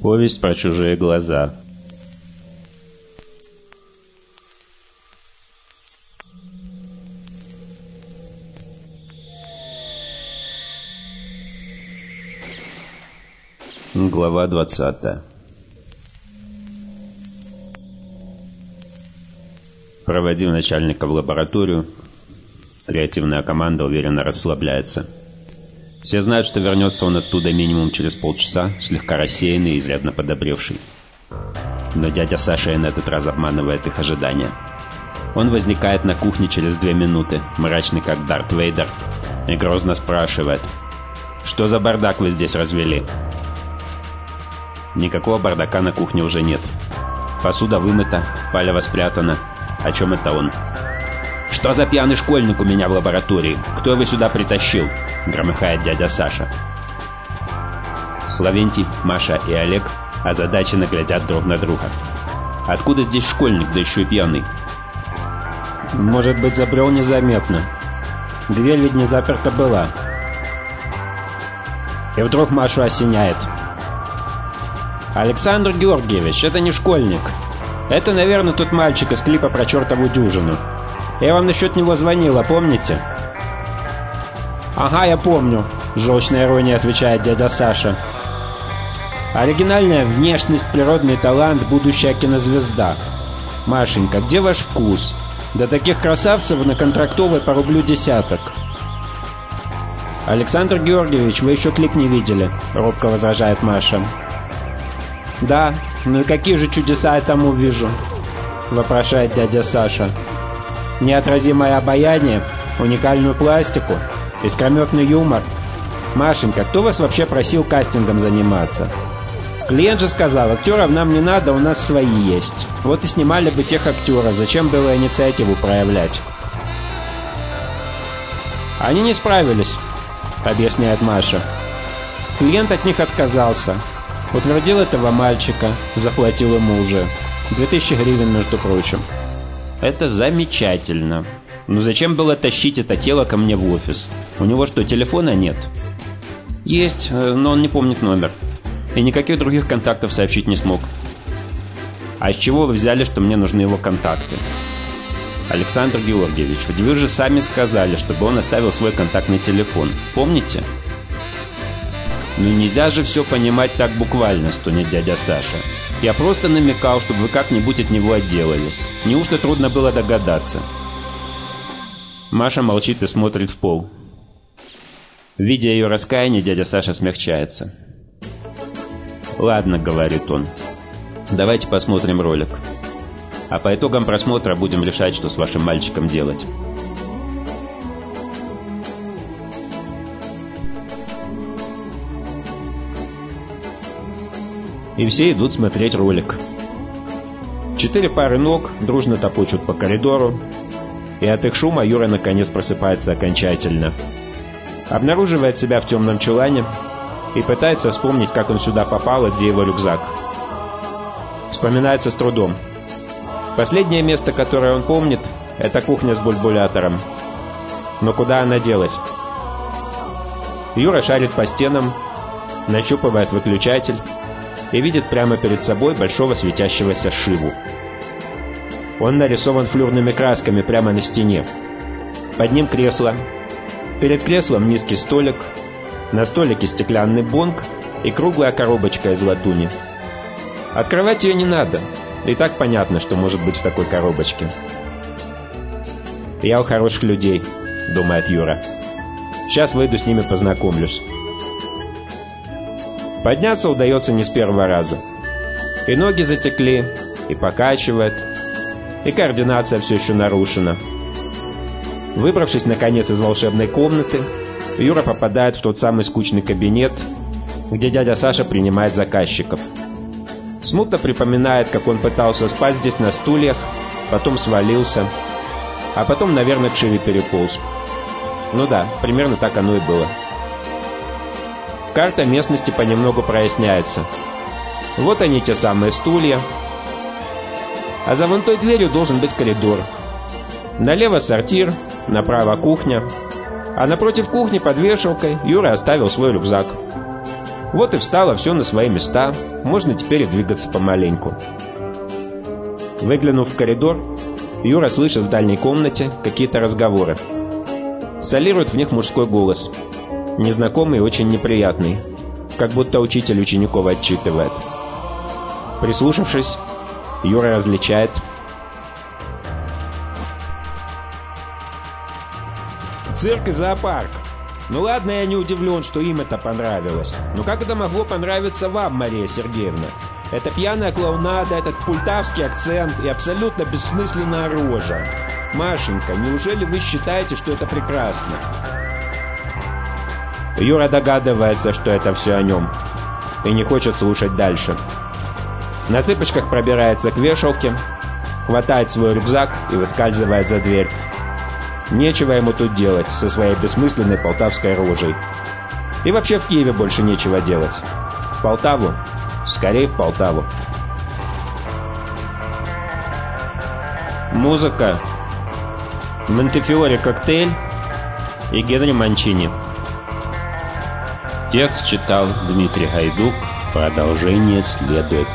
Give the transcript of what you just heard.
Повесть про чужие глаза. Глава двадцатая. Проводив начальника в лабораторию, креативная команда уверенно расслабляется. Все знают, что вернется он оттуда минимум через полчаса, слегка рассеянный и изрядно подобревший. Но дядя Саша и на этот раз обманывает их ожидания. Он возникает на кухне через две минуты, мрачный как Дарт Вейдер, и грозно спрашивает, «Что за бардак вы здесь развели?» Никакого бардака на кухне уже нет. Посуда вымыта, палево спрятана, о чем это он? «Что за пьяный школьник у меня в лаборатории? Кто его сюда притащил?» — громыхает дядя Саша. Славентий, Маша и Олег озадаченно глядят друг на друга. «Откуда здесь школьник, да еще и пьяный?» «Может быть, забрел незаметно. Дверь ведь не заперта была». И вдруг Машу осеняет. «Александр Георгиевич, это не школьник. Это, наверное, тот мальчик из клипа про чертову дюжину. Я вам насчет него звонила, помните?» «Ага, я помню», — желчной иронией отвечает дядя Саша. «Оригинальная внешность, природный талант, будущая кинозвезда. Машенька, где ваш вкус? До таких красавцев на контрактовой по рублю десяток». «Александр Георгиевич, вы еще клип не видели», — робко возражает Маша. «Да, ну и какие же чудеса я там увижу?» — вопрошает дядя Саша. «Неотразимое обаяние, уникальную пластику, искрометный юмор. Машенька, кто вас вообще просил кастингом заниматься?» Клиент же сказал, актеров нам не надо, у нас свои есть. Вот и снимали бы тех актеров, зачем было инициативу проявлять? Они не справились, объясняет Маша. Клиент от них отказался, Утвердил этого мальчика, заплатил ему уже. 2000 гривен, между прочим. Это замечательно. Но зачем было тащить это тело ко мне в офис? У него что, телефона нет? Есть, э, но он не помнит номер. И никаких других контактов сообщить не смог. А с чего вы взяли, что мне нужны его контакты? Александр Георгиевич, вы же сами сказали, чтобы он оставил свой контактный телефон. Помните? «Ну нельзя же все понимать так буквально», — стонет дядя Саша. «Я просто намекал, чтобы вы как-нибудь от него отделались. Неужто трудно было догадаться?» Маша молчит и смотрит в пол. Видя ее раскаяние, дядя Саша смягчается. «Ладно», — говорит он, — «давайте посмотрим ролик. А по итогам просмотра будем решать, что с вашим мальчиком делать». и все идут смотреть ролик. Четыре пары ног дружно топочут по коридору, и от их шума Юра наконец просыпается окончательно. Обнаруживает себя в темном чулане и пытается вспомнить, как он сюда попал и где его рюкзак. Вспоминается с трудом. Последнее место, которое он помнит, это кухня с бульбулятором. Но куда она делась? Юра шарит по стенам, нащупывает выключатель, и видит прямо перед собой большого светящегося Шиву. Он нарисован флюрными красками прямо на стене. Под ним кресло. Перед креслом низкий столик. На столике стеклянный бонг и круглая коробочка из латуни. Открывать ее не надо. И так понятно, что может быть в такой коробочке. «Я у хороших людей», — думает Юра. «Сейчас выйду с ними познакомлюсь». Подняться удается не с первого раза. И ноги затекли, и покачивает, и координация все еще нарушена. Выбравшись, наконец, из волшебной комнаты, Юра попадает в тот самый скучный кабинет, где дядя Саша принимает заказчиков. Смутно припоминает, как он пытался спать здесь на стульях, потом свалился, а потом, наверное, к Шиве переполз. Ну да, примерно так оно и было. Карта местности понемногу проясняется. Вот они, те самые стулья. А за вон той дверью должен быть коридор. Налево сортир, направо кухня. А напротив кухни под вешалкой Юра оставил свой рюкзак. Вот и встало все на свои места, можно теперь двигаться помаленьку. Выглянув в коридор, Юра слышит в дальней комнате какие-то разговоры. Солирует в них мужской голос. Незнакомый и очень неприятный. Как будто учитель учеников отчитывает. Прислушавшись, Юра различает Цирк и зоопарк. Ну ладно, я не удивлен, что им это понравилось. Но как это могло понравиться вам, Мария Сергеевна? Это пьяная клоунада, этот пультавский акцент и абсолютно бессмысленная рожа. Машенька, неужели вы считаете, что это прекрасно? Юра догадывается, что это все о нем, и не хочет слушать дальше. На цыпочках пробирается к вешалке, хватает свой рюкзак и выскальзывает за дверь. Нечего ему тут делать со своей бессмысленной полтавской рожей. И вообще в Киеве больше нечего делать. В Полтаву? Скорее в Полтаву. Музыка. Монтефиоре коктейль и Генри Манчини. Текст читал Дмитрий Гайдук. Продолжение следует.